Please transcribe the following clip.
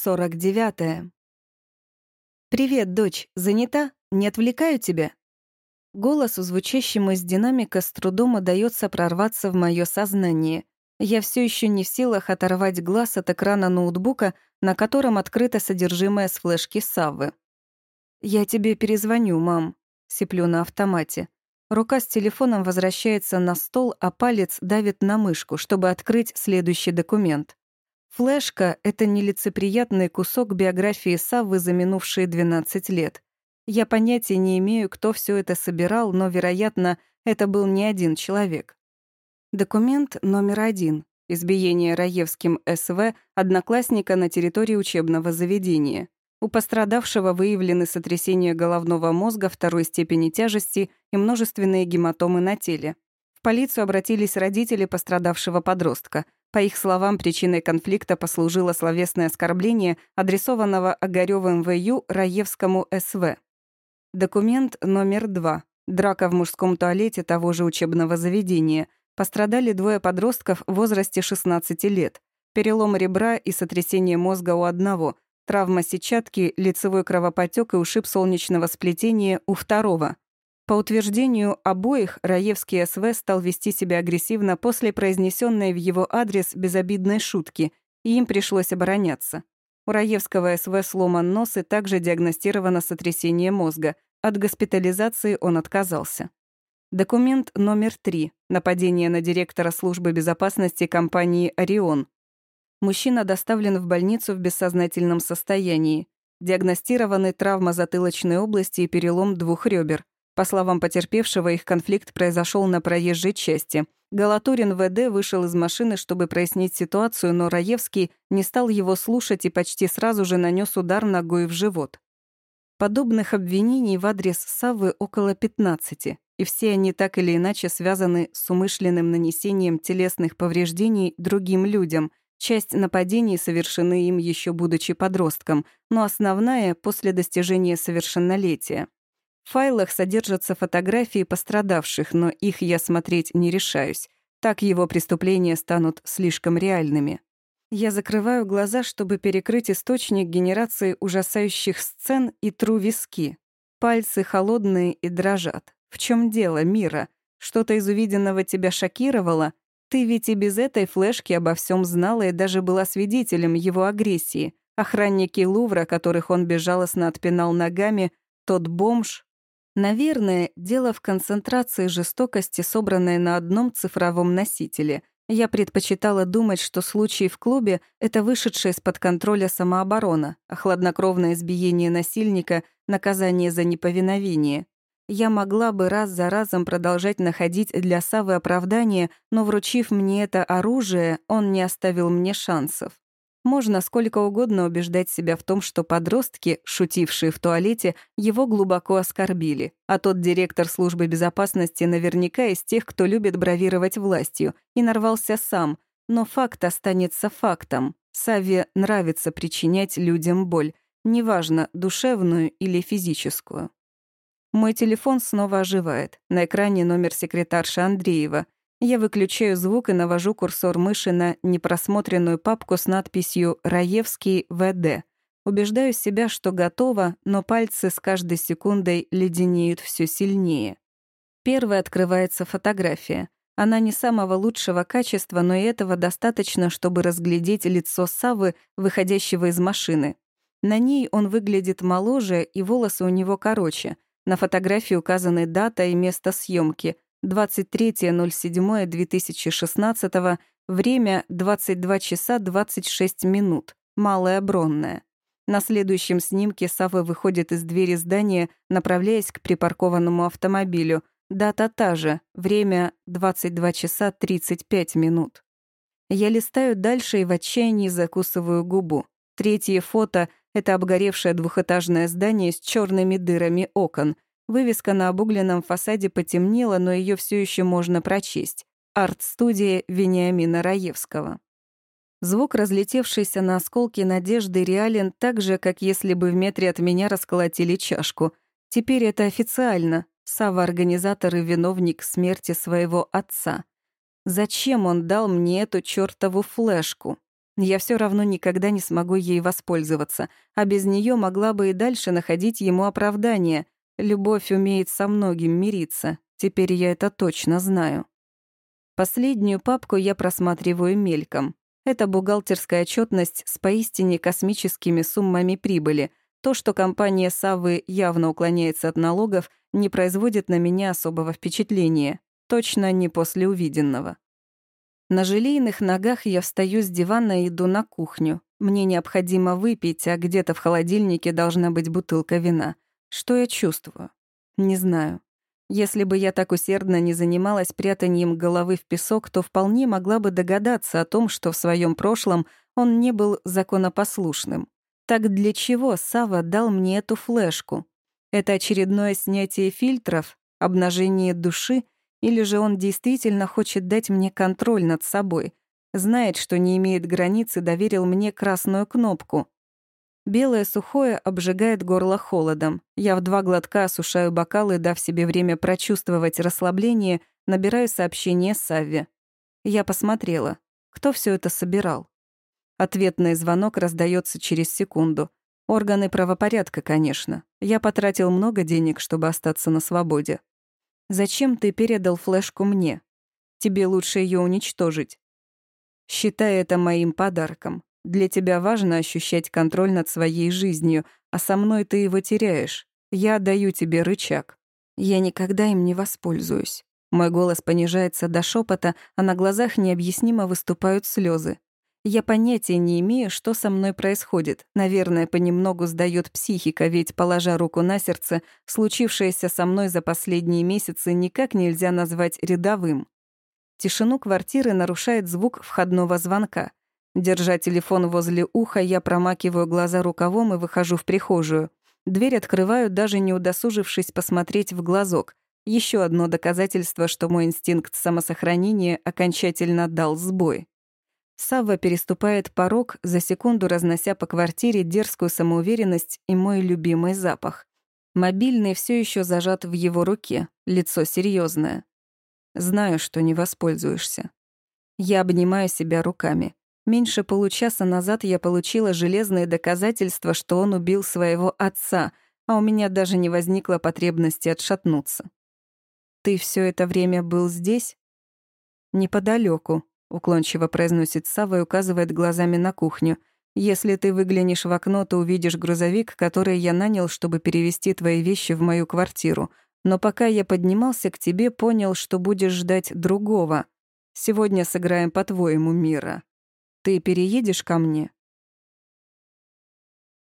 49. -е. «Привет, дочь. Занята? Не отвлекаю тебя?» Голосу, звучащему из динамика, с трудом удается прорваться в мое сознание. Я все еще не в силах оторвать глаз от экрана ноутбука, на котором открыто содержимое с флешки Саввы. «Я тебе перезвоню, мам», — сиплю на автомате. Рука с телефоном возвращается на стол, а палец давит на мышку, чтобы открыть следующий документ. Флешка — это нелицеприятный кусок биографии Саввы за минувшие 12 лет. Я понятия не имею, кто все это собирал, но, вероятно, это был не один человек. Документ номер один. Избиение Раевским СВ одноклассника на территории учебного заведения. У пострадавшего выявлены сотрясения головного мозга второй степени тяжести и множественные гематомы на теле. В полицию обратились родители пострадавшего подростка — по их словам, причиной конфликта послужило словесное оскорбление, адресованного Огарёвым В.Ю. Раевскому С.В. Документ номер два. Драка в мужском туалете того же учебного заведения. Пострадали двое подростков в возрасте 16 лет. Перелом ребра и сотрясение мозга у одного, травма сетчатки, лицевой кровопотек и ушиб солнечного сплетения у второго. По утверждению обоих, Раевский СВ стал вести себя агрессивно после произнесенной в его адрес безобидной шутки, и им пришлось обороняться. У Раевского СВ сломан нос и также диагностировано сотрясение мозга. От госпитализации он отказался. Документ номер три. Нападение на директора службы безопасности компании «Орион». Мужчина доставлен в больницу в бессознательном состоянии. Диагностированы травма затылочной области и перелом двух ребер. По словам потерпевшего, их конфликт произошел на проезжей части. Галатурин ВД вышел из машины, чтобы прояснить ситуацию, но Раевский не стал его слушать и почти сразу же нанес удар ногой в живот. Подобных обвинений в адрес Саввы около 15, и все они так или иначе связаны с умышленным нанесением телесных повреждений другим людям. Часть нападений совершены им еще будучи подростком, но основная — после достижения совершеннолетия. Файлах содержатся фотографии пострадавших, но их я смотреть не решаюсь. Так его преступления станут слишком реальными. Я закрываю глаза, чтобы перекрыть источник генерации ужасающих сцен и тру виски. Пальцы холодные и дрожат. В чем дело, Мира? Что-то из увиденного тебя шокировало? Ты ведь и без этой флешки обо всем знала и даже была свидетелем его агрессии. Охранники Лувра, которых он безжалостно отпинал ногами, тот бомж, Наверное, дело в концентрации жестокости, собранной на одном цифровом носителе. Я предпочитала думать, что случай в клубе — это вышедшая из-под контроля самооборона, а хладнокровное избиение насильника — наказание за неповиновение. Я могла бы раз за разом продолжать находить для Савы оправдание, но, вручив мне это оружие, он не оставил мне шансов. Можно сколько угодно убеждать себя в том, что подростки, шутившие в туалете, его глубоко оскорбили, а тот директор службы безопасности наверняка из тех, кто любит бравировать властью, и нарвался сам, но факт останется фактом. Саве нравится причинять людям боль, неважно, душевную или физическую. Мой телефон снова оживает. На экране номер секретарши Андреева — я выключаю звук и навожу курсор мыши на непросмотренную папку с надписью «Раевский ВД». Убеждаю себя, что готова, но пальцы с каждой секундой леденеют все сильнее. Первой открывается фотография. Она не самого лучшего качества, но и этого достаточно, чтобы разглядеть лицо Савы, выходящего из машины. На ней он выглядит моложе, и волосы у него короче. На фотографии указаны дата и место съемки — 23.07.2016, время 22 часа 26 минут, Малая Бронная. На следующем снимке Сава выходит из двери здания, направляясь к припаркованному автомобилю. Дата та же, время 22 часа 35 минут. Я листаю дальше и в отчаянии закусываю губу. Третье фото — это обгоревшее двухэтажное здание с черными дырами окон — Вывеска на обугленном фасаде потемнела, но ее все еще можно прочесть. Арт-студия Вениамина Раевского. Звук, разлетевшийся на осколки надежды, реален так же, как если бы в метре от меня расколотили чашку. Теперь это официально. Сава — организатор и виновник смерти своего отца. Зачем он дал мне эту чёртову флешку? Я все равно никогда не смогу ей воспользоваться, а без нее могла бы и дальше находить ему оправдание. Любовь умеет со многим мириться, теперь я это точно знаю. Последнюю папку я просматриваю мельком. Это бухгалтерская отчетность с поистине космическими суммами прибыли. То, что компания Савы явно уклоняется от налогов, не производит на меня особого впечатления. Точно не после увиденного. На желейных ногах я встаю с дивана и иду на кухню. Мне необходимо выпить, а где-то в холодильнике должна быть бутылка вина. Что я чувствую? Не знаю. Если бы я так усердно не занималась прятанием головы в песок, то вполне могла бы догадаться о том, что в своем прошлом он не был законопослушным. Так для чего Сава дал мне эту флешку? Это очередное снятие фильтров, обнажение души — или же он действительно хочет дать мне контроль над собой, знает, что не имеет границ и доверил мне красную кнопку. Белое сухое обжигает горло холодом. Я в два глотка осушаю бокалы, дав себе время прочувствовать расслабление, набираю сообщение Савве. Я посмотрела. Кто все это собирал? Ответный звонок раздается через секунду. Органы правопорядка, конечно. Я потратил много денег, чтобы остаться на свободе. Зачем ты передал флешку мне? Тебе лучше ее уничтожить. Считай это моим подарком. Для тебя важно ощущать контроль над своей жизнью, а со мной ты его теряешь. Я даю тебе рычаг. Я никогда им не воспользуюсь. Мой голос понижается до шепота, а на глазах необъяснимо выступают слезы. Я понятия не имею, что со мной происходит. Наверное, понемногу сдаёт психика, ведь, положа руку на сердце, случившееся со мной за последние месяцы никак нельзя назвать рядовым. Тишину квартиры нарушает звук входного звонка. Держа телефон возле уха, я промакиваю глаза рукавом и выхожу в прихожую. Дверь открываю, даже не удосужившись посмотреть в глазок. Еще одно доказательство, что мой инстинкт самосохранения окончательно дал сбой. Савва переступает порог, за секунду разнося по квартире дерзкую самоуверенность и мой любимый запах. Мобильный все еще зажат в его руке, лицо серьезное. Знаю, что не воспользуешься. Я обнимаю себя руками. Меньше получаса назад я получила железные доказательства, что он убил своего отца, а у меня даже не возникло потребности отшатнуться. «Ты все это время был здесь?» «Неподалеку», Уклончиво произносит Сава и указывает глазами на кухню. «Если ты выглянешь в окно, то увидишь грузовик, который я нанял, чтобы перевезти твои вещи в мою квартиру. Но пока я поднимался к тебе, понял, что будешь ждать другого. Сегодня сыграем по-твоему, Мира. Ты переедешь ко мне?»